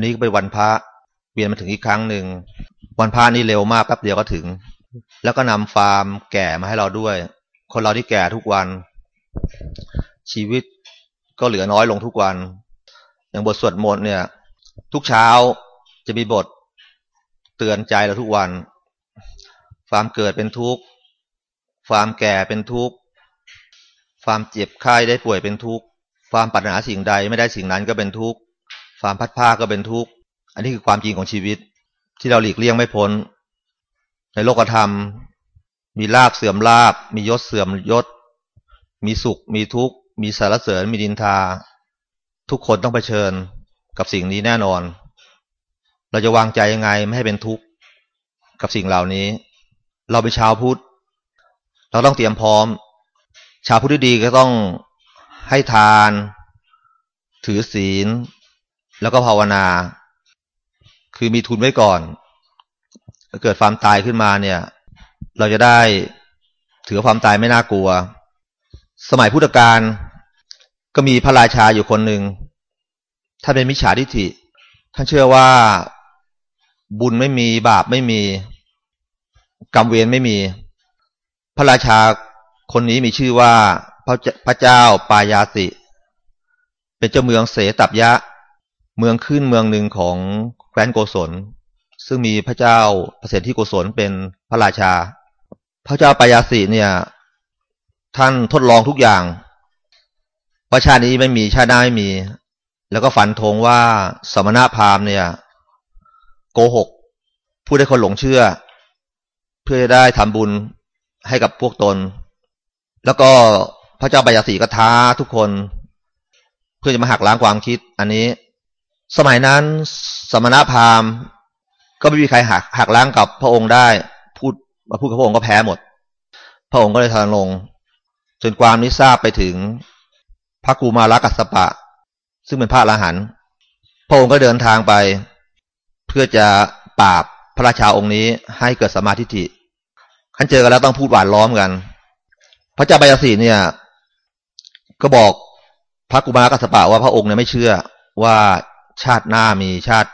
วันนี้ก็เป็นวันพระเวียนมาถึงอีกครั้งหนึ่งวันพระนี่เร็วมากแป๊บเดียวก็ถึง แล้วก็นำฟาร์มแก่มาให้เราด้วย คนเราที่แก่ทุกวัน ชีวิตก็เหลือน้อยลงทุกวัน อย่างบทสวดมนต์เนี่ย ทุกเช้าจะมีบทเตือนใจเราทุกวัน ความเกิดเป็นทุกข์ความแก่เป็นทุกข์ความเจ็บไข้ได้ป่วยเป็นทุกข์ความปัญหาสิ่งใดไม่ได้สิ่งนั้นก็เป็นทุกข์ ความพัดผ้าก็เป็นทุกข์ อันนี้คือความจริงของชีวิต ที่เราหลีกเลี่ยงไม่พ้น ในโลกธรรม มีลาบเสื่อมลาบ มียศเสื่อมยศ มีสุข มีทุกข์ มีสารเสริญ มีดินทา ทุกคนต้องเผชิญกับสิ่งนี้แน่นอน เราจะวางใจยังไงไม่ให้เป็นทุกข์กับสิ่งเหล่านี้ เราเป็นชาวพุทธ เราต้องเตรียมพร้อม ชาวพุทธดีก็ต้องให้ทาน ถือศีล แล้วก็ภาวนา คือมีทุนไว้ก่อนถ้าเกิดความตายขึ้นมาเนี่ย เราจะได้ถือความตายไม่น่ากลัว สมัยพุทธกาลก็มีพระราชาอยู่คนหนึ่งท่านเป็นมิจฉาทิฏฐิท่านเชื่อว่าบุญไม่มีบาปไม่มี กรรมเวรไม่มี พระราชาคนนี้มีชื่อว่าพระเจ้าปายาสิเป็นเจ้าเมืองเสตับยะ เมืองขึ้นเมืองหนึ่งของแคว้นโกศล ซึ่งมีพระเจ้าเปรตที่โกศลเป็นพระราชา พระเจ้าปายาสีเนี่ย ท่านทดลองทุกอย่างว่าชาตินี้ไม่มีชาติหน้าไม่มี แล้วก็ฝันธงว่าสมณะพราหมณ์เนี่ย โกหกผู้ได้คนหลงเชื่อ เพื่อได้ทำบุญให้กับพวกตน แล้วก็พระเจ้าปยาสีก็ท้าทุกคน เพื่อจะมาหักล้างความคิด อันนี้ สมัยนั้น สมณพราหมณ์ ก็ไม่มีใครหักหักล้างกับพระองค์ได้ พูดมาพูดกับพระองค์ก็แพ้หมด พระองค์ก็เลยทานลง จนความนี้ทราบไปถึงพระกูมารักัสปะ ซึ่งเป็นพระอรหันต์พระองค์ก็เดินทางไป เพื่อจะปราบพระราชาองค์นี้ให้เกิดสมาธิิขันเจอกันแล้วต้องพูดหวานล้อมกัน พระเจ้าบายสีเนี่ย ก็บอกพระกุมารกัสปะว่าพระองค์เนี่ยไม่เชื่อว่า ชาติหน้ามีชาติ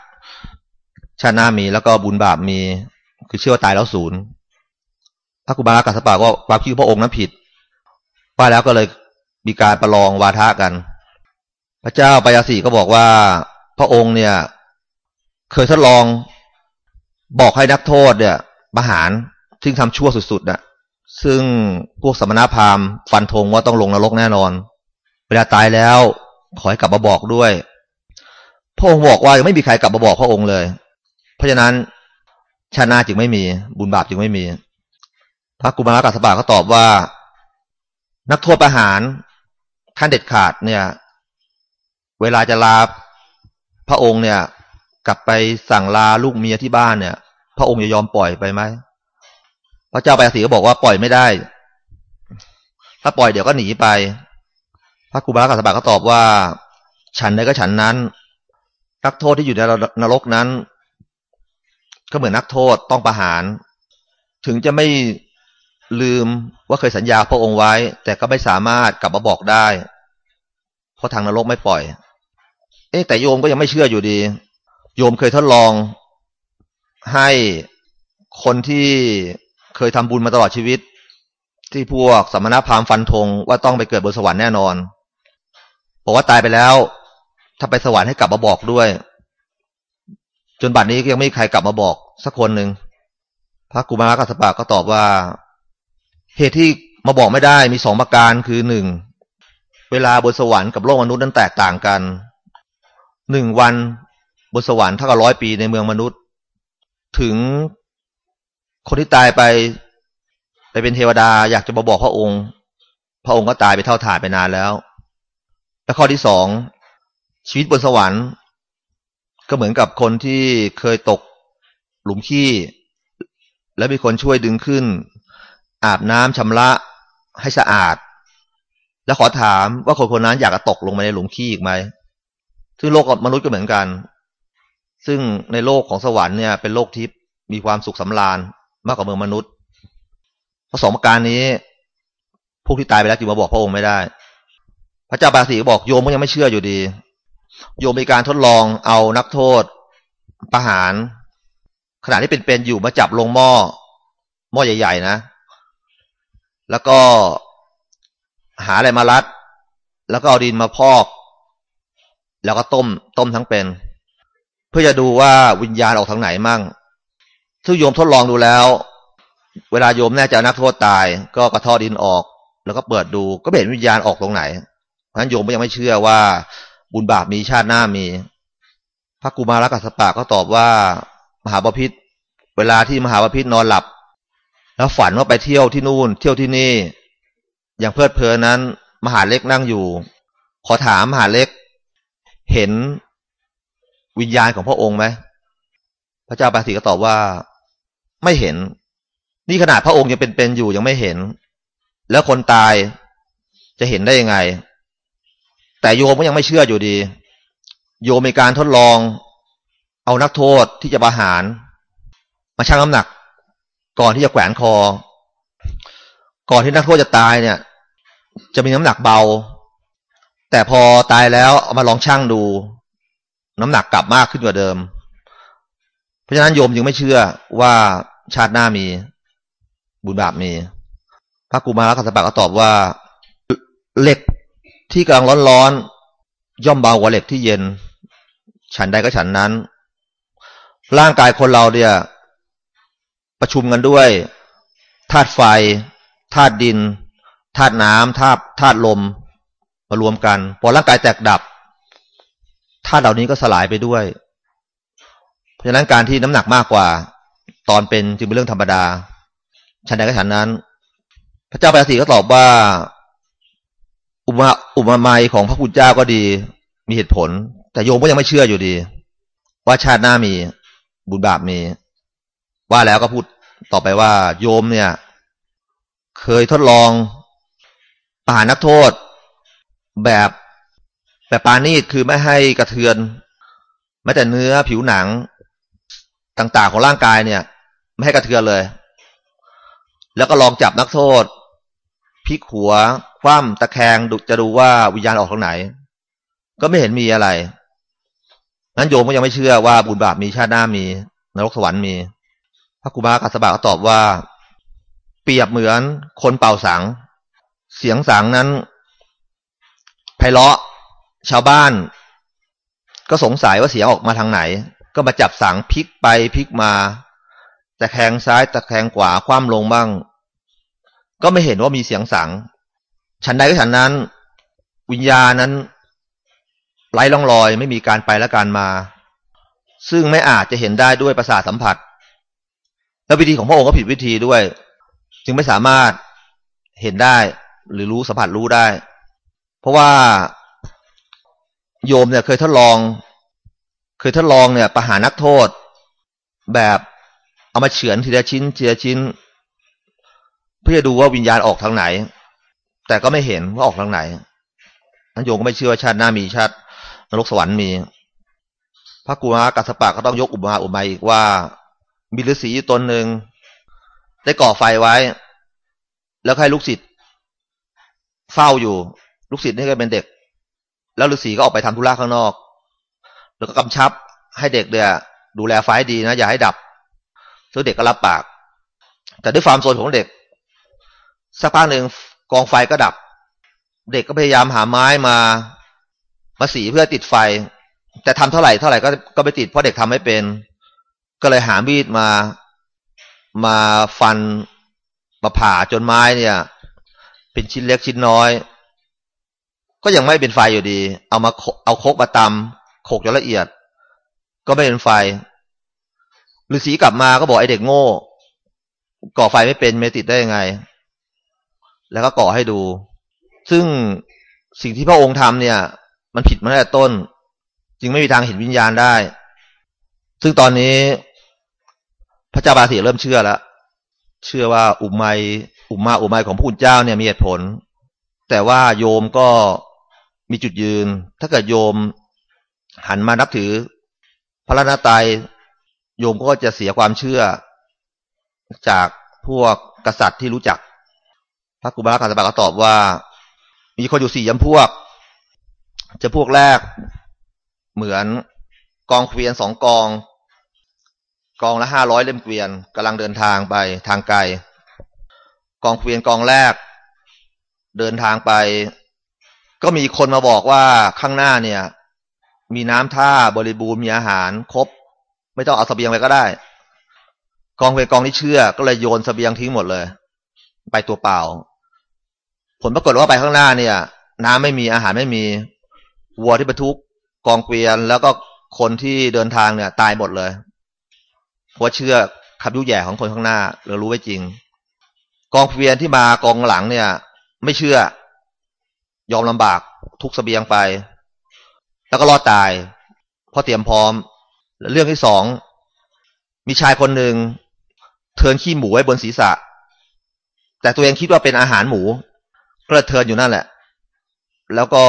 ชาติหน้ามีแล้วก็บุญบาปมี คือเชื่อว่าตายแล้วศูนย์พระกุมารกัสปะก็ความคิดพระองค์นั้นผิด ว่าแล้วก็เลยมีการประลองวาทะกัน พระเจ้าปยาสีก็บอกว่า พระองค์เนี่ย เคยทดลองบอกให้นักโทษเนี่ยประหารซึ่งทำชั่วสุดๆน่ะ ซึ่งพวกสมณพราหมณ์ฟันธงว่าต้องลงนรกแน่นอน เวลาตายแล้วขอให้กลับมาบอกด้วย พระองค์บอกว่ายังไม่มีใครกลับมาบอกพระองค์เลย เพราะฉะนั้นชาติหน้าจึงไม่มี บุญบาปจึงไม่มี พระกุมารกัสปะก็ตอบว่า นักโทษประหารท่านเด็ดขาดเนี่ย เวลาจะลาพระองค์เนี่ย กลับไปสั่งลาลูกเมียที่บ้านเนี่ย พระองค์จะยอมปล่อยไปไหมพระเจ้าไปสีก็บอกว่าปล่อยไม่ได้ ถ้าปล่อยเดี๋ยวก็หนีไป พระกุมารกัสปะก็ตอบว่า ฉันใดก็ฉันนั้น นักโทษที่อยู่ในนรกนั้น ก็เหมือนนักโทษต้องประหาร ถึงจะไม่ลืมว่าเคยสัญญาพระองค์ไว้ แต่ก็ไม่สามารถกลับมาบอกได้ เพราะทางนรกไม่ปล่อย เอ๊แต่โยมก็ยังไม่เชื่ออยู่ดี โยมเคยทดลองให้คนที่เคยทำบุญมาตลอดชีวิต ที่พวกสมณพราหมณ์ฟันธงว่าต้องไปเกิดบนสวรรค์แน่นอนบอกว่าตายไปแล้ว ถ้าไปสวรรค์ให้กลับมาบอกด้วย จนบัดนี้ยังไม่มีใครกลับมาบอก สักคนหนึ่งพระกุมารกัสปะก็ตอบว่า เหตุที่มาบอกไม่ได้มีสองประการคือหนึ่งเวลาบนสวรรค์กับโลกมนุษย์นั้นแตกต่างกันหนึ่งวันบนสวรรค์เท่ากับร้อยปีในเมืองมนุษย์ ถึงคนที่ตายไป ไปเป็นเทวดาอยากจะมาบอกพระองค์ พระองค์ก็ตายไปเท่าถ่ายไปนานแล้ว และข้อที่สอง ชีวิตบนสวรรค์ ก็เหมือนกับคนที่เคยตกหลุมขี้ แล้วมีคนช่วยดึงขึ้น อาบน้ำชำระให้สะอาด แล้วขอถามว่าคนคนนั้นอยากจะตกลงมาในหลุมขี้อีกไหมซึ่งโลกมนุษย์ก็เหมือนกัน ซึ่งในโลกของสวรรค์เนี่ยเป็นโลกทิพย์มีความสุขสำราญมากกว่าเมืองมนุษย์เพราะสองประการนี้ พวกที่ตายไปแล้วจึงมาบอกพระองค์ไม่ได้ พระเจ้าบาสีก็บอกโยมก็ยังไม่เชื่ออยู่ดี โยมมีการทดลองเอานักโทษประหาร ขณะที่เป็นๆอยู่มาจับลงหม้อ หม้อใหญ่ ๆ นะ แล้วก็หาอะไรมารัด แล้วก็เอาดินมาพอก แล้วก็ต้ม ต้มทั้งเป็น เพื่อจะดูว่าวิญญาณออกทางไหนมั่งซึ่งโยมทดลองดูแล้ว เวลาโยมแน่ใจนักโทษตาย ก็กระทอดินออก แล้วก็เปิดดู ก็เห็นวิญญาณออกตรงไหนเพราะฉะนั้นโยมก็ยังไม่เชื่อว่า บุญบาปมีชาติหน้ามี พระกุมารกัสปะก็ตอบว่า มหาบพิษเวลาที่มหาบพิษนอนหลับ แล้วฝันว่าไปเที่ยวที่นู่น เที่ยวที่นี่ อย่างเพลิดเพลินนั้น มหาเล็กนั่งอยู่ ขอถามมหาเล็ก เห็นวิญญาณของพระองค์ไหมพระเจ้าปาสีก็ตอบว่า ไม่เห็น นี่ขนาดพระองค์ยังเป็นๆอยู่ยังไม่เห็น แล้วคนตายจะเห็นได้ยังไง แต่โยมก็ยังไม่เชื่ออยู่ดี โยมมีการทดลอง เอานักโทษที่จะประหาร มาชั่งน้ำหนัก ก่อนที่จะแขวนคอ ก่อนที่นักโทษจะตายเนี่ย จะมีน้ำหนักเบา แต่พอตายแล้วเอามาลองชั่งดู น้ำหนักกลับมากขึ้นกว่าเดิม เพราะฉะนั้นโยมจึงไม่เชื่อว่าชาติหน้ามี บุญบาปมี พระกุมารกัสปะก็ตอบว่าเหล็ก ที่กำลังร้อนๆย่อมเบากว่าเหล็กที่เย็น ฉันใดก็ฉันนั้น ร่างกายคนเราเนี่ย ประชุมกันด้วยธาตุไฟธาตุดินธาตุน้ำธาตุธาตุลมมารวมกัน พอร่างกายแตกดับธาตุเหล่านี้ก็สลายไปด้วย เพราะฉะนั้นการที่น้ำหนักมากกว่า ตอนเป็นจึงเป็นเรื่องธรรมดาฉันใดก็ฉันนั้น พระเจ้าปาสีก็ตอบว่า อุมาอุมาไมยของพระพุทธเจ้าก็ดี มีเหตุผล แต่โยมก็ยังไม่เชื่ออยู่ดี ว่าชาติหน้ามีบุญบาปมี ว่าแล้วก็พูดต่อไปว่า โยมเนี่ย เคยทดลองปหานักโทษ แบบแบบปานีตคือไม่ให้กระเทือนแม้แต่เนื้อผิวหนังต่างๆของร่างกายเนี่ย ไม่ให้กระเทือนเลย แล้วก็ลองจับนักโทษพลิกหัว คว่ำตะแคงดูจะดูว่าวิญญาณออกทางไหน ก็ไม่เห็นมีอะไรนั้นโยมก็ยังไม่เชื่อว่าบุญบาปมีชาติหน้ามีนรกสวรรค์มี พระกุมารกัสบะก็ตอบว่า เปรียบเหมือนคนเป่าสัง เสียงสังนั้นไพเราะชาวบ้าน ก็สงสัยว่าเสียงออกมาทางไหน ก็มาจับสังพลิกไปพลิกมาตะแคงซ้ายตะแคงขวาคว่ำลงบ้าง ก็ไม่เห็นว่ามีเสียงสัง ฉันใดก็ฉันนั้น วิญญาณนั้นไร้ร่องรอยไม่มีการไปและการมา ซึ่งไม่อาจจะเห็นได้ด้วยประสาทสัมผัส และวิธีของพระองค์ก็ผิดวิธีด้วย จึงไม่สามารถเห็นได้หรือรู้สัมผัสรู้ได้ เพราะว่าโยมเนี่ยเคยทดลอง เคยทดลองเนี่ยประหารนักโทษ แบบเอามาเฉือนทีละชิ้นทีละชิ้น เพื่อจะดูว่าวิญญาณออกทางไหน แต่ก็ไม่เห็นว่าออกทางไหนท่านโยมก็ไม่เชื่อว่าชาติหน้ามีชาตินรกสวรรค์มี พระกุมารกัสปะก็ต้องยกอุปมาอุปไมยอีกว่า มีฤาษีตนหนึ่งได้ก่อไฟไว้ แล้วให้ลูกศิษย์เฝ้าอยู่ ลูกศิษย์นี่ก็เป็นเด็ก แล้วฤาษีก็ออกไปทำธุระข้างนอก แล้วก็กำชับให้เด็กเนี่ยดูแลไฟดีนะ อย่าให้ดับซึ่งเด็กก็รับปาก แต่ด้วยความโซนของเด็ก สักพักหนึ่ง กองไฟก็ดับ เด็กก็พยายามหาไม้มา มาสีเพื่อติดไฟ แต่ทำเท่าไหร่เท่าไหร่ก็ก็ไม่ติดเพราะเด็กทำไม่เป็น ก็เลยหามีดมา มาฟันมาผ่าจนไม้เนี่ย เป็นชิ้นเล็กชิ้นน้อย ก็ยังไม่เป็นไฟอยู่ดี เอามาเอาโคกมาตำโขกจนละเอียด ก็ไม่เป็นไฟฤาษีกลับมาก็บอกไอเด็กโง่ ก่อไฟไม่เป็นไม่ติดได้ยังไง แล้วก็ก่อให้ดู ซึ่งสิ่งที่พระองค์ทำเนี่ย มันผิดมาตั้งแต่ต้น จึงไม่มีทางเห็นวิญญาณได้ ซึ่งตอนนี้ พระเจ้าบาสีเริ่มเชื่อแล้วเชื่อว่าอุมไมอุมมาอุมไมของพระคุณเจ้าเนี่ยมีเหตุผล แต่ว่าโยมก็มีจุดยืน ถ้าเกิดโยมหันมานับถือ พระรนาตายโยมก็จะเสียความเชื่อจากพวกกษัตริย์ที่รู้จัก ระกุบาลกัสบะก็ตอบว่า มีคนอยู่สี่ยำพวกจะพวกแรก เหมือนกองเกวียนสองกอง กองละห้าร้อยเล่มเกวียนกำลังเดินทางไปทางไกล กองเกวียนกองแรก เดินทางไป ก็มีคนมาบอกว่าข้างหน้าเนี่ย มีน้ำท่าบริบูรณ์มีอาหารครบ ไม่ต้องเอาสเสบียงไปก็ได้ กองเกวียนกองนี้เชื่อ ก็เลยโยนสเสบียงทิ้งหมดเลย ไปตัวเปล่า ผลปรากฏว่าไปข้างหน้าเนี่ย น้ำไม่มีอาหารไม่มี วัวที่บรรทุกกองเกวียน แล้วก็คนที่เดินทางเนี่ย ตายหมดเลยเพราะเชื่อคำยุแย่ของคนข้างหน้าเรารู้ไว้จริง กองเกวียนที่มากองหลังเนี่ย ไม่เชื่อ ยอมลำบากทุกสเสบียงไป แล้วก็รอดตายเพราะเตรียมพร้อมเรื่องที่สองมีชายคนหนึ่งเทินขี้หมูไว้บนศีรษะ แต่ตัวเองคิดว่าเป็นอาหารหมู ก็เลยเทินอยู่นั่นแหละ แล้วก็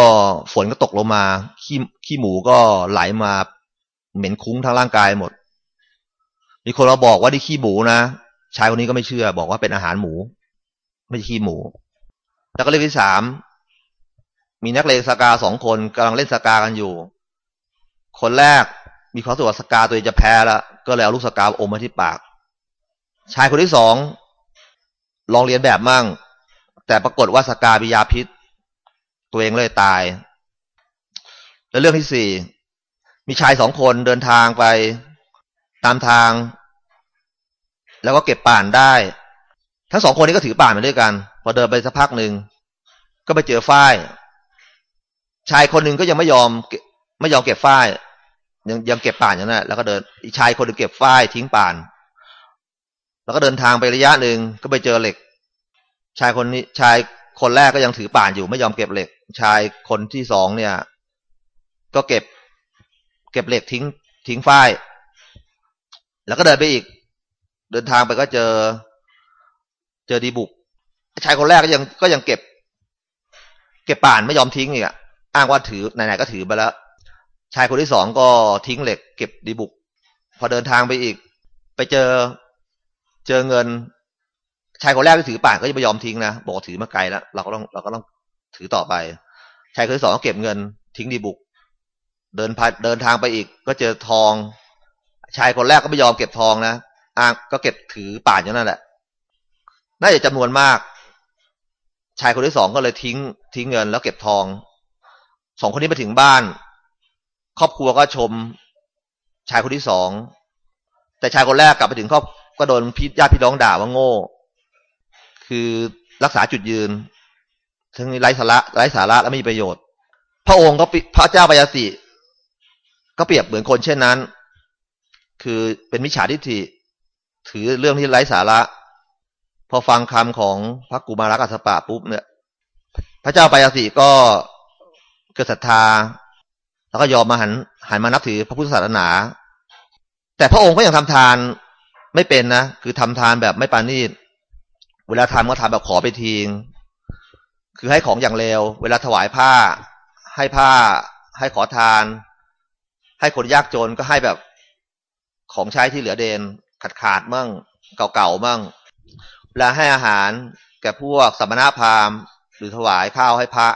ฝนก็ตกลงมาขี้ขี้หมูก็ไหลมาเหม็นคุ้งทั้งร่างกายหมด มีคนมาบอกว่าที่ขี้หมูนะชายคนนี้ก็ไม่เชื่อ บอกว่าเป็นอาหารหมู ไม่ใช่ขี้หมู แล้วก็เรื่องที่สามมีนักเลงสกาสองคนกำลังเล่นสกากันอยู่ คนแรกมีความสุขสกาตัวเองจะแพ้แล้วก็เลยเอาลูกสกาอมมาที่ปาก ชายคนที่สองลองเรียนแบบมั่ง แต่ปรากฏว่าสกามียาพิษ ตัวเองเลยตาย แล้วเรื่องที่สี่มีชายสองคนเดินทางไปตามทาง แล้วก็เก็บป่านได้ ทั้งสองคนนี้ก็ถือป่านมาด้วยกัน พอเดินไปสักพักหนึ่งก็ไปเจอฝ้าย ชายคนหนึ่งก็ยังไม่ยอมไม่ยอมเก็บฝ้าย ยังยังเก็บป่านอย่างนั้นแล้วก็เดินอีชายคนหนึ่งเก็บฝ้ายทิ้งป่าน แล้วก็เดินทางไประยะหนึ่งก็ไปเจอเหล็ก ชายคนนี้ชายคนแรกก็ยังถือป่านอยู่ไม่ยอมเก็บเหล็ก ชายคนที่สองเนี่ย ก็เก็บ เก็บเหล็กทิ้ง ทิ้งฝ้าย แล้วก็เดินไปอีก เดินทางไปก็เจอ เจอดีบุก ชายคนแรกก็ยังก็ยังเก็บ เก็บป่านไม่ยอมทิ้งอีกอะอ้างว่าถือไหนๆก็ถือไปแล้ว ชายคนที่สองก็ทิ้งเหล็ก เก็บดีบุก พอเดินทางไปอีก ไปเจอ เจอเงิน ชายคนแรกที่ถือป่านก็จะไม่ยอมทิ้งนะบอกถือมาไกลแล้วเราก็ต้องเราก็ต้องถือต่อไป ชายคนที่สองก็เก็บเงิน ทิ้งดีบุก เดินพาเดินทางไปอีก ก็เจอทอง ชายคนแรกก็ไม่ยอมเก็บทองนะอ้างก็เก็บถือป่านอย่างนั้นแหละ น่าจะจำนวนมาก ชายคนที่สองก็เลยทิ้ง ทิ้งเงินแล้วเก็บทอง สองคนนี้ไปถึงบ้าน ครอบครัวก็ชม ชายคนที่สองแต่ชายคนแรกกลับไปถึงครอบก็โดนพี่ญาติพี่น้องด่าว่าโง่ คือรักษาจุดยืน ทั้งไร้สาระไร้สาระและไม่มีประโยชน์ พระองค์ก็พระเจ้าปยาสิก็เปรียบเหมือนคนเช่นนั้น คือเป็นมิจฉาทิฏฐิถือเรื่องที่ไร้สาระ พอฟังคำของพระกุมารกัสปะปุ๊บเนี่ย พระเจ้าปยาสิก็เกิดศรัทธา แล้วก็ยอมมาหันหันมานับถือพระพุทธศาสนา แต่พระองค์ก็ยังทำทานไม่เป็นนะ คือทำทานแบบไม่ปานีต เวลาทำก็ทำแบบขอไปทิ้งคือให้ของอย่างเร็ว เวลาถวายผ้า ให้ผ้า ให้ขอทาน ให้คนยากจนก็ให้แบบของใช้ที่เหลือเดนขาดขาดมั่ง เก่าๆมั่ง เวลาให้อาหารแก่พวกสัมมาพราหมณ์ หรือถวายข้าวให้พระ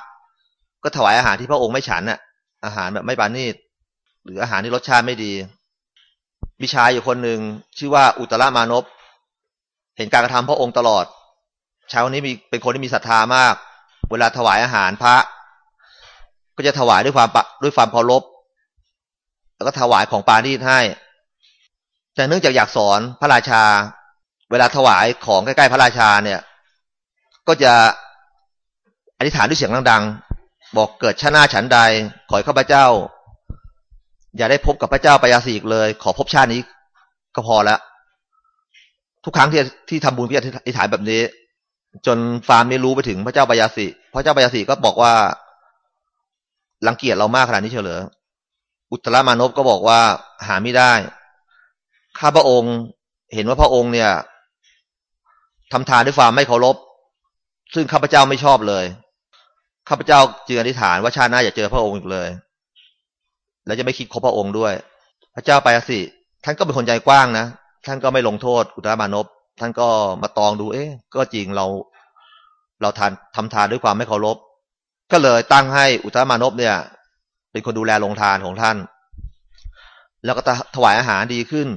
ก็ถวายอาหารที่พระองค์ไม่ฉันน่ะ อาหารแบบไม่ปานีตหรืออาหารที่รสชาติไม่ดี มีชายอยู่คนหนึ่งชื่อว่าอุตรมานพเห็นการกระทำพระองค์ตลอด ชายคนนี้มีเป็นคนที่มีศรัทธามาก เวลาถวายอาหารพระ ก็จะถวายด้วยความปะด้วยความเคารพแล้วก็ถวายของปาณีตให้ แต่เนื่องจากอยากสอนพระราชา เวลาถวายของใกล้ๆพระราชาเนี่ย ก็จะอธิษฐานด้วยเสียงดังๆ บอกเกิดชาติหน้าฉันใด ขอให้ข้าพเจ้า อย่าได้พบกับพระเจ้าปยาสีอีกเลย ขอพบชาตินี้ก็พอแล้วทุกครั้งที่ที่ทำบุญพี่อธิษฐานแบบนี้ จนฟาร์มนี้รู้ไปถึงพระเจ้าปยาสีพระเจ้าปยาสีก็บอกว่ารังเกียจเรามากขนาดนี้เฉลยอุตรมานพก็บอกว่าหาไม่ได้ ข้าพระองค์เห็นว่าพระองค์เนี่ยทำทานด้วยความไม่เคารพ ซึ่งข้าพเจ้าไม่ชอบเลย ข้าพเจ้าจึงอธิษฐานว่าชาติหน้าอย่าเจอพระองค์อีกเลย แล้วจะไม่คิดคบพระองค์ด้วย พระเจ้าไปสิท่านก็เป็นคนใจกว้างนะ ท่านก็ไม่ลงโทษอุตรามานพ ท่านก็มาตองดู เอ๊ะ ก็จริงเรา เราทานทำทานด้วยความไม่เคารพ ก็เลยตั้งให้อุตรามานพเนี่ย เป็นคนดูแลโรงทานของท่าน แล้วก็ถวายอาหารดีขึ้น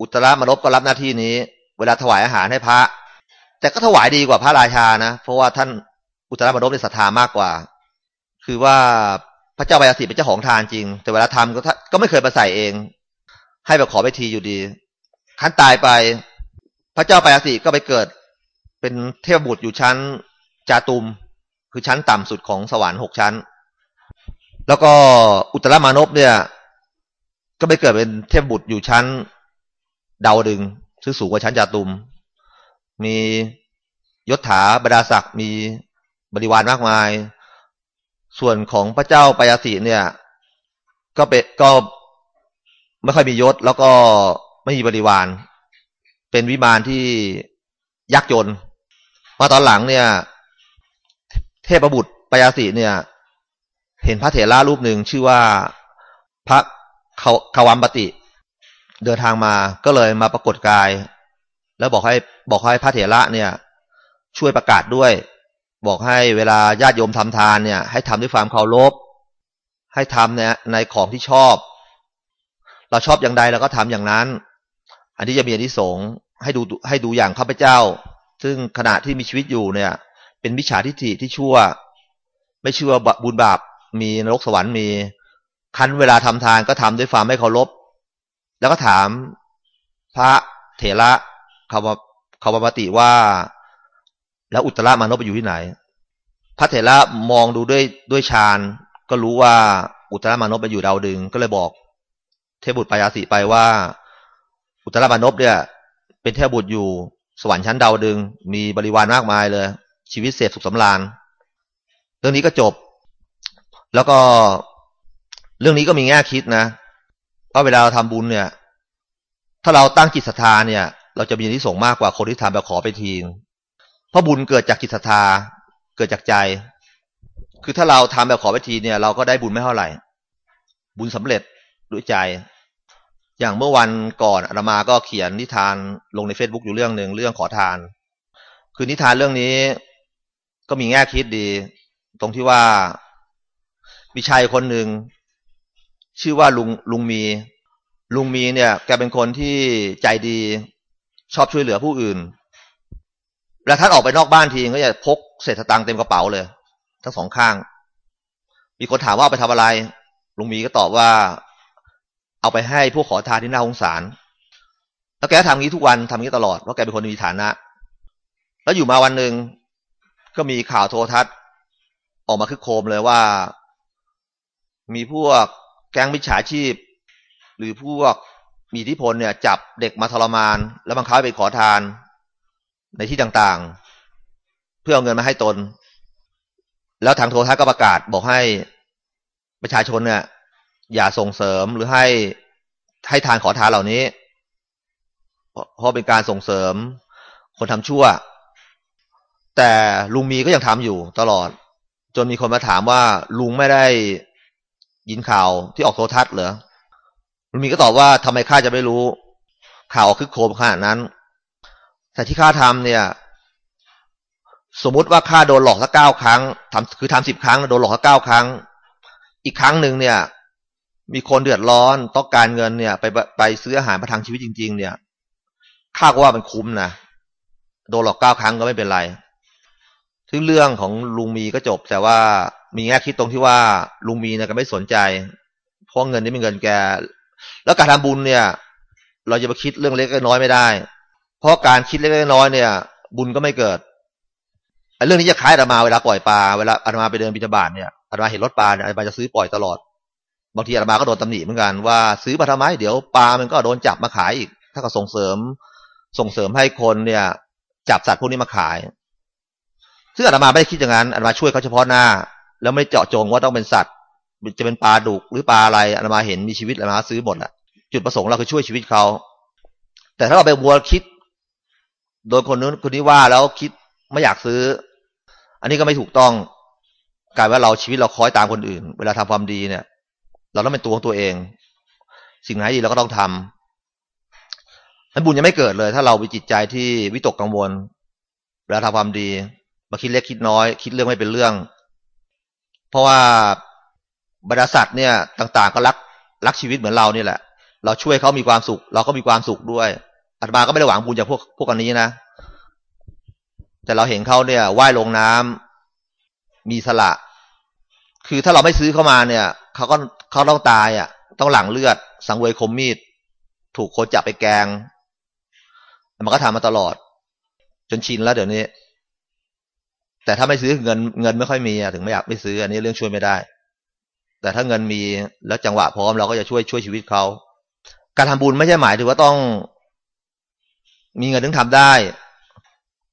อุตรามรบก็รับหน้าที่นี้ เวลาถวายอาหารให้พระ แต่ก็ถวายดีกว่าพระราชานะ เพราะว่าท่านอุตรามรบในศรัทธามากกว่า คือว่าพระเจ้าปยาสีเป็นเจ้าของทานจริง แต่เวลาทำก็ก็ไม่เคยมาใส่เอง ให้ไปขอไปทีอยู่ดีขั้นตายไป พระเจ้าปยาสีก็ไปเกิด เป็นเทพบุตรอยู่ชั้นจาตุม คือชั้นต่ำสุดของสวรรค์หกชั้น แล้วก็อุตรมานพเนี่ย ก็ไปเกิดเป็นเทพบุตรอยู่ชั้นดาวดึงซึ่งสูงกว่าชั้นจาตุม มียศถาบรรดาศักดิ์มีบริวารมากมาย ส่วนของพระเจ้าปยาสีเนี่ย ก็เป็นก็ไม่ค่อยมียศ แล้วก็ไม่มีบริวาร เป็นวิมานที่ยักษ์จนมาตอนหลังเนี่ย เทพบุตรปยาสีเนี่ย เห็นพระเถระรูปหนึ่งชื่อว่าพระขวัมปติ เดินทางมาก็เลยมาปรากฏกาย แล้วบอกให้บอกให้พระเถระเนี่ย ช่วยประกาศด้วย บอกให้เวลาญาติโยมทำทานเนี่ย ให้ทำด้วยความเคารพให้ทำเนี่ยในของที่ชอบ เราชอบอย่างใดเราก็ทำอย่างนั้น อันที่จะมีอนิสงส์ ให้ดูให้ดูอย่างข้าพเจ้า ซึ่งขณะที่มีชีวิตอยู่เนี่ย เป็นมิจฉาทิฏฐิที่ชั่ว ไม่เชื่อบุญบาปมีนรกสวรรค์มี คันเวลาทำทานก็ทำด้วยความไม่เคารพ แล้วก็ถาม พระเถระเขาเขาปติว่า แล้วอุตรามานพไปอยู่ที่ไหน พระเถระมองดูด้วยด้วยฌานก็รู้ว่าอุตรามานพไปอยู่ดาวดึงก็เลยบอก เทพบุตรปายาสีไปว่า อุตรามานพเนี่ย เป็นเทพบุตรอยู่ สวรรค์ชั้นดาวดึง มีบริวารมากมายเลย ชีวิตเสพสุขสำราญ เรื่องนี้ก็จบ แล้วก็เรื่องนี้ก็มีแง่คิดนะเพราะเวลาเราทำบุญเนี่ย ถ้าเราตั้งจิตศรัทธาเนี่ย เราจะมีนิสงมากกว่าคนที่ทำแบบขอไปทีเพราะบุญเกิดจากจิตศรัทธาเกิดจากใจ คือถ้าเราทำแบบขอไปทีเนี่ย เราก็ได้บุญไม่เท่าไหร่ บุญสำเร็จด้วยใจ อย่างเมื่อวันก่อนอาตมาก็เขียนนิทานลงในเฟซบุ๊กอยู่เรื่องหนึ่งเรื่องขอทาน คือนิทานเรื่องนี้ก็มีแง่คิดดี ตรงที่ว่ามีชายคนหนึ่งชื่อว่าลุงลุงมี ลุงมีเนี่ย แกเป็นคนที่ใจดีชอบช่วยเหลือผู้อื่นแล้วท่านออกไปนอกบ้านทีก็จะพกเศษตังค์เต็มกระเป๋าเลย ทั้งสองข้าง มีคนถามว่าไปทำอะไรลุงมีก็ตอบว่า เอาไปให้พวกขอทานที่น่าสงสาร แล้วแกทำงนี้ทุกวันทำงนี้ตลอดเพราะแกเป็นคนมีฐานะ แล้วอยู่มาวันหนึ่งก็มีข่าวโทรทัศน์ ออกมาคึกโคมเลยว่า มีพวกแก๊งมิจฉาชีพ หรือพวกมีอิทธิพลเนี่ย จับเด็กมาทรมาน แล้วบังคับไปขอทานในที่ต่างๆ เพื่อเอาเงินมาให้ตน แล้วทางโทรทัศน์ก็ประกาศบอกให้ประชาชนเนี่ย อย่าส่งเสริมหรือให้ให้ทานขอทานเหล่านี้ เพราะเป็นการส่งเสริมคนทำชั่ว แต่ลุงมีก็ยังทำอยู่ตลอด จนมีคนมาถามว่า ลุงไม่ได้ยินข่าวที่ออกโทรทัศน์เหรอลุงมีก็ตอบว่าทำไมข้าจะไม่รู้ ข่าวคึกโคมขนาดนั้น แต่ที่ข้าทำเนี่ย สมมุติว่าข้าโดนหลอกสักเก้าครั้งทำคือทำสิบครั้ง โดนหลอกสักเก้าครั้ง อีกครั้งหนึ่งเนี่ย มีคนเดือดร้อนต้องการเงินเนี่ย ไปไปซื้ออาหารประทังชีวิตจริง ๆ เนี่ยข้าก็ว่ามันคุ้มนะโดนหลอกเก้าครั้งก็ไม่เป็นไรซึ่งเรื่องของลุงมีก็จบ แต่ว่ามีแง่คิดตรงที่ว่าลุงมีเนี่ยก็ไม่สนใจ เพราะเงินนี่เป็นเงินแก แล้วการทำบุญเนี่ย เราจะมาคิดเรื่องเล็กน้อยไม่ได้ เพราะการคิดเล็กน้อยเนี่ย บุญก็ไม่เกิดเรื่องนี้จะคล้ายอามาเวลาปล่อยปลาเวลาอามาไปเดินบิณฑบาตเนี่ยอามาเห็นรถปลาเนี่ยอามาจะซื้อปล่อยตลอด บางทีอามาก็โดนตำหนิเหมือนกันว่าซื้อมาทำไมเดี๋ยวปลามันก็โดนจับมาขายอีก ถ้าก็ส่งเสริม ส่งเสริมให้คนเนี่ย จับสัตว์พวกนี้มาขาย ซึ่งอาตมาไม่ได้คิดอย่างนั้นอาตมาช่วยเขาเฉพาะหน้า แล้วไม่เจาะจงว่าต้องเป็นสัตว์ จะเป็นปลาดุกหรือปลาอะไรอาตมาเห็นมีชีวิตอาตมาซื้อหมดอะจุดประสงค์เราคือช่วยชีวิตเขา แต่ถ้าเราไปบัวคิด โดยคนนู้นคนนี้ว่าแล้วคิดไม่อยากซื้อ อันนี้ก็ไม่ถูกต้องกลายว่าเราชีวิตเราคอยตามคนอื่น เวลาทำความดีเนี่ย เราต้องเป็นตัวของตัวเอง สิ่งไหนดีเราก็ต้องทำนั้นบุญยังไม่เกิดเลย ถ้าเรามีจิตใจที่วิตกกังวลเวลาทำความดีมาคิดเล็กคิดน้อย คิดเรื่องไม่เป็นเรื่อง เพราะว่าบรรดาสัตว์เนี่ย ต่าง ๆ ก็รักรักชีวิตเหมือนเรานี่แหละ เราช่วยเขามีความสุข เราก็มีความสุขด้วยอาตมาก็ไม่ได้หวังบุญจากพวกพวกอันนี้นะแต่เราเห็นเขาเนี่ยว่ายลงน้ำมีสละ คือถ้าเราไม่ซื้อเข้ามาเนี่ยเขาก็ เขาต้องตายอะ ต้องหลั่งเลือด สังเวยคมมีด ถูกคนจับไปแกง มันก็ทำมาตลอด จนชินแล้วเดี๋ยวนี้ แต่ถ้าไม่ซื้อเงินเงินไม่ค่อยมีอะถึงไม่อยากไม่ซื้อ อันนี้เรื่องช่วยไม่ได้ แต่ถ้าเงินมีแล้วจังหวะพร้อมเราก็จะช่วยช่วยชีวิตเขาการทำบุญไม่ใช่หมายถึงว่าต้อง มีเงินถึงทำได้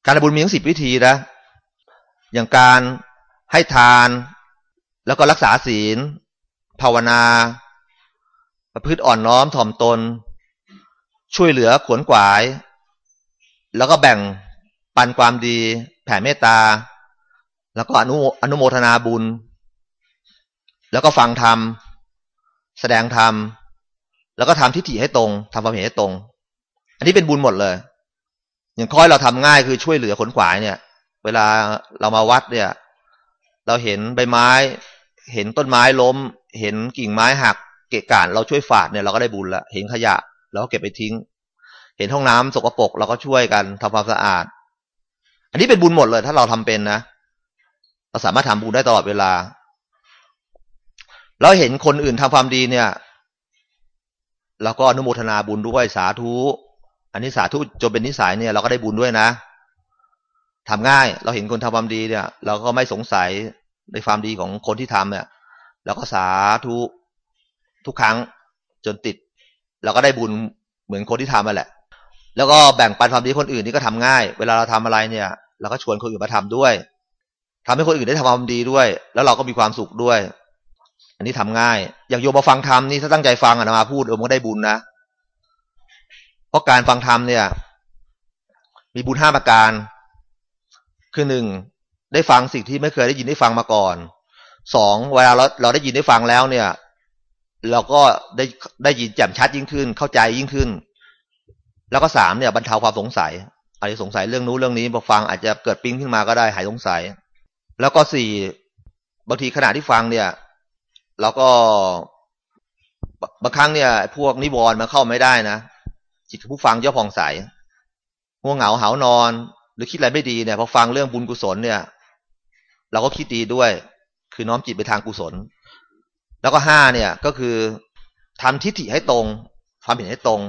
การทำบุญมีทั้งสิบวิธีนะ อย่างการให้ทาน แล้วก็รักษาศีล ภาวนา ประพฤติอ่อนน้อมถ่อมตน ช่วยเหลือขวนขวาย แล้วก็แบ่งปันความดี แผ่เมตตา แล้วก็อนุอนุโมทนาบุญ แล้วก็ฟังธรรม แสดงธรรม แล้วก็ทำทิฏฐิให้ตรงทำความเห็นให้ตรง อันนี้เป็นบุญหมดเลย อย่างค่อยเราทำง่ายคือช่วยเหลือขนขวายเนี่ย เวลาเรามาวัดเนี่ย เราเห็นใบไม้ เห็นต้นไม้ล้ม เห็นกิ่งไม้หัก เกะกะเราช่วยฝาดเนี่ยเราก็ได้บุญละเห็นขยะเราก็เก็บไปทิ้ง เห็นห้องน้ำสกปรกเราก็ช่วยกันทำความสะอาด อันนี้เป็นบุญหมดเลย ถ้าเราทำเป็นนะเราสามารถทำบุญได้ตลอดเวลาเราเห็นคนอื่นทำความดีเนี่ยเราก็อนุโมทนาบุญด้วยสาธุอันนี้สาธุจนเป็นนิสัยเนี่ยเราก็ได้บุญด้วยนะทำง่ายเราเห็นคนทำความดีเนี่ย เราก็ไม่สงสัย ในความดีของคนที่ทำเนี่ยเราก็สาธุทุกครั้งจนติด เราก็ได้บุญเหมือนคนที่ทำมาแหละ แล้วก็แบ่งปันความดีคนอื่นนี่ก็ทำง่าย เวลาเราทำอะไรเนี่ย เราก็ชวนคนอื่นมาทำด้วยทำให้คนอื่นได้ทำความดีด้วย แล้วเราก็มีความสุขด้วย อันนี้ทำง่าย อย่างโยมมาฟังธรรมนี่ถ้าตั้งใจฟังอะมาพูดโยมก็ได้บุญนะ เพราะการฟังธรรมเนี่ย มีบุญห้าประการ คือหนึ่ง ได้ฟังสิ่งที่ไม่เคยได้ยินได้ฟังมาก่อนสองเวลาเราเราได้ยินได้ฟังแล้วเนี่ย เราก็ได้ได้ยินแจ่มชัดยิ่งขึ้น เข้าใจยิ่งขึ้น แล้วก็สามเนี่ยบรรเทาความสงสัยอาจจะสงสัยเรื่องนู้นเรื่องนี้พอฟังอาจจะเกิดปิ้งขึ้นมาก็ได้หายสงสัย แล้วก็สี่บางทีขณะที่ฟังเนี่ยเราก็บางครั้งเนี่ย พวกนิวรณ์มันเข้าไม่ได้นะจิตผู้ฟังย่อผ่องใสง่วงเหงาหานอน หรือคิดอะไรไม่ดีเนี่ยพอฟังเรื่องบุญกุศลเนี่ย เราก็คิดดีด้วย คือน้อมจิตไปทางกุศล แล้วก็ห้าเนี่ยก็คือทำทิฏฐิให้ตรง ความเห็นให้ตรง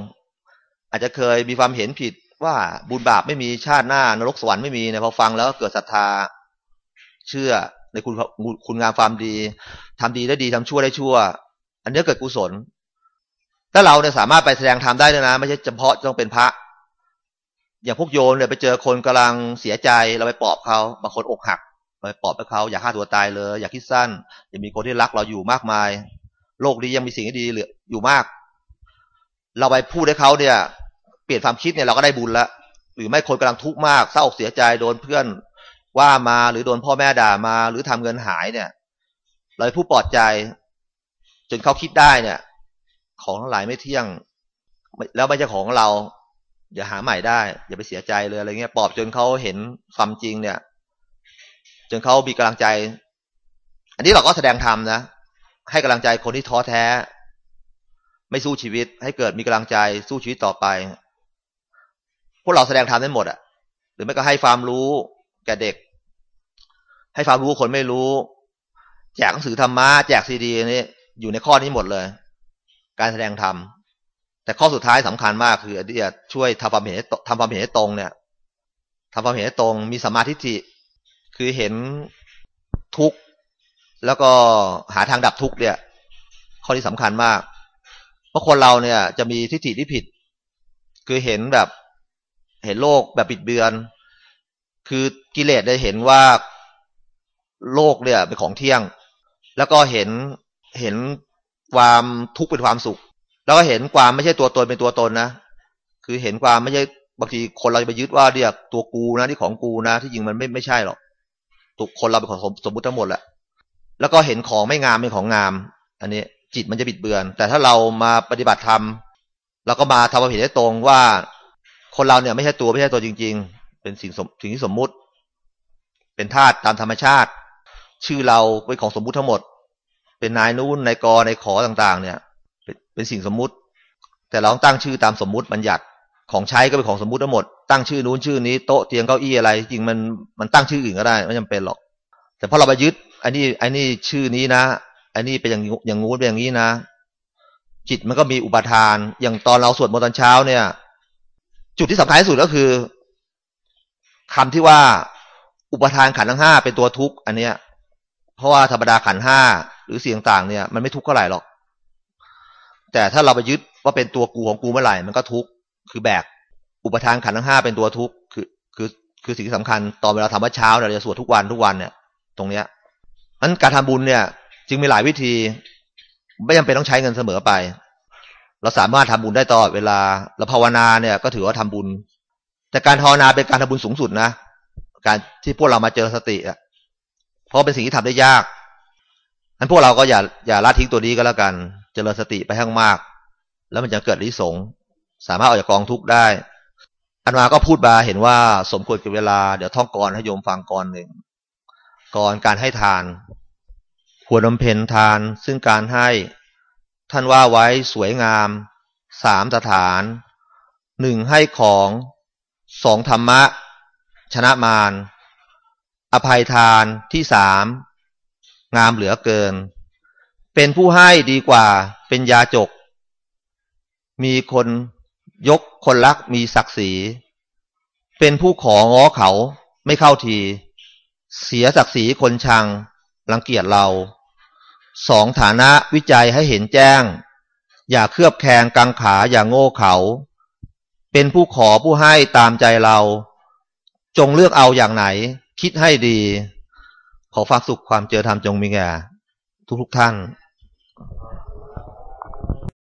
อาจจะเคยมีความเห็นผิดว่าบุญบาปไม่มีชาติหน้านรกสวรรค์ไม่มีเนี่ยพอฟังแล้วเกิดศรัทธาเชื่อในคุณคุณงามความดีทำดีได้ดีทำชั่วได้ชั่ว อันนี้เกิดกุศลถ้าเราเนี่ยสามารถไปแสดงธรรมได้ด้วยนะ ไม่ใช่เฉพาะต้องเป็นพระ อย่างพวกโยมเนี่ยไปเจอคนกำลังเสียใจเราไปปลอบเขาบางคนอกหัก ไปปลอบเขาอยากฆ่าตัวตายเลย อยากคิดสั้นยังมีคนที่รักเราอยู่มากมาย โลกนี้ยังมีสิ่งที่ดีเหลืออยู่มาก เราไปพูดให้เขาเนี่ย เปลี่ยนความคิดเนี่ยเราก็ได้บุญละหรือไม่คนกำลังทุกข์มากเศร้าเสียใจโดนเพื่อนว่ามาหรือโดนพ่อแม่ด่ามา หรือทำเงินหายเนี่ย เราผู้ปลอบใจ จนเขาคิดได้เนี่ย ของทั้งหลายไม่เที่ยง แล้วไม่ใช่ของเราอย่าหาใหม่ได้ อย่าไปเสียใจเลยอะไรเงี้ยปลอบจนเขาเห็นความจริงเนี่ย จนเขามีกำลังใจ อันนี้เราก็แสดงธรรมนะ ให้กำลังใจคนที่ท้อแท้ ไม่สู้ชีวิต ให้เกิดมีกำลังใจสู้ชีวิตต่อไป พวกเราแสดงธรรมได้หมดอะหรือไม่ก็ให้ความรู้แก่เด็ก ให้ความรู้คนไม่รู้ แจกหนังสือธรรมะแจกซีดีนี่อยู่ในข้อนี้หมดเลย การแสดงธรรมแต่ข้อสุดท้ายสำคัญมากคือที่จะช่วยทำความเห็นทำความเห็นให้ตรงเนี่ยทำความเห็นให้ตรง มีสมาธิ คือเห็นทุกข์แล้วก็หาทางดับทุกข์เนี่ย ข้อที่สำคัญมาก เพราะคนเราเนี่ย จะมีทิฏฐิที่ผิด คือเห็นแบบเห็นโลกแบบปิดเบือน คือกิเลสได้เห็นว่าโลกเนี่ยเป็นของเที่ยง แล้วก็เห็นเห็นความทุกข์เป็นความสุข แล้วก็เห็นความไม่ใช่ตัวตนเป็นตัวตนนะคือเห็นความไม่ใช่บางทีคนเราจะไปยึดว่าเรียกตัวกูนะที่ของกูนะ ที่จริงมันไม่ไม่ใช่หรอก ตุกคนเราเป็นของสมมุติทั้งหมดแหละแล้วก็เห็นของไม่งามเป็นของงาม อันนี้จิตมันจะบิดเบือน แต่ถ้าเรามาปฏิบัติธรรมเราก็มาทำความเห็นได้ตรงว่า คนเราเนี่ยไม่ใช่ตัวไม่ใช่ตัวจริง ๆ เป็นสิ่งสิ่งที่สมมุติ เป็นธาตุตามธรรมชาติ ชื่อเราเป็นของสมมุติทั้งหมด เป็นนายนู้นนายกนายขอต่างๆ เนี่ย เป็นเป็นสิ่งสมมุติ แต่เราต้องตั้งชื่อตามสมมุติบัญญัติของใช้ก็เป็นของสมมุติทั้งหมด ตั้งชื่อนู้นชื่อนี้โต๊ะเตียงเก้าอี้อะไร จริงมันมันตั้งชื่ออื่นก็ได้ไม่จำเป็นหรอก แต่พอเราไปยึดอันนี้อันนี้ชื่อนี้นะอันนี้เป็นอย่างอย่างงู้นเป็นอย่างนี้นะ จิตมันก็มีอุปทาน อย่างตอนเราสวดมนต์ตอนเช้าเนี่ย จุดที่สำคัญที่สุดก็คือคำที่ว่าอุปทานขันธ์ทั้งห้าเป็นตัวทุกข์อันเนี้ย เพราะว่าธรรมดาขันห้าหรือเสียงต่างเนี่ย มันไม่ทุกข์เท่าไหร่หรอก แต่ถ้าเราไปยึดว่าเป็นตัวกูของกูเมื่อไหร่มันก็ทุกข์คือแบก อุปทานขันธ์ทั้งห้าเป็นตัวทุกข์คือคือคือสิ่งที่สำคัญตอนเวลาทำวัดเช้าเราจะสวดทุกวันทุกวันเนี่ย ตรงเนี้ยนั้นการทำบุญเนี่ย จึงมีหลายวิธี ไม่จำเป็นต้องใช้เงินเสมอไป เราสามารถทำบุญได้ตลอดเวลาเราภาวนาเนี่ย ก็ถือว่าทำบุญ แต่การภาวนาเป็นการทำบุญสูงสุดนะการที่พวกเรามาเจอสติอะเพราะเป็นสิ่งที่ทำได้ยากนั้นพวกเราก็อย่าอย่าละทิ้งตัวนี้ก็แล้วกัน เจริญสติไปให้มาก แล้วมันจะเกิดริสงสามารถออกจากกองทุกข์ได้ อันมาก็พูดมาเห็นว่าสมควรกับเวลาเดี๋ยวท่องกรให้โยมฟังกรหนึ่งกรการให้ทานหัวนมเพนทาน ซึ่งการให้ท่านว่าไว้สวยงามสามสถานหนึ่งให้ของสองธรรมะ ชนะมารอภัยทานที่สามงามเหลือเกิน เป็นผู้ให้ดีกว่าเป็นยาจก มีคน ยกคนรักมีศักดิ์ศรี เป็นผู้ของ้อเขาไม่เข้าที เสียศักดิ์ศรีคนชัง รังเกียจเราสองฐานะวิจัยให้เห็นแจ้ง อย่าเคลือบแคลงกังขาอย่าโง่เขา เป็นผู้ขอผู้ให้ตามใจเรา จงเลือกเอาอย่างไหน คิดให้ดี ขอฝากสุขความเจอธรรมจงมีแก่ทุกทุกท่าน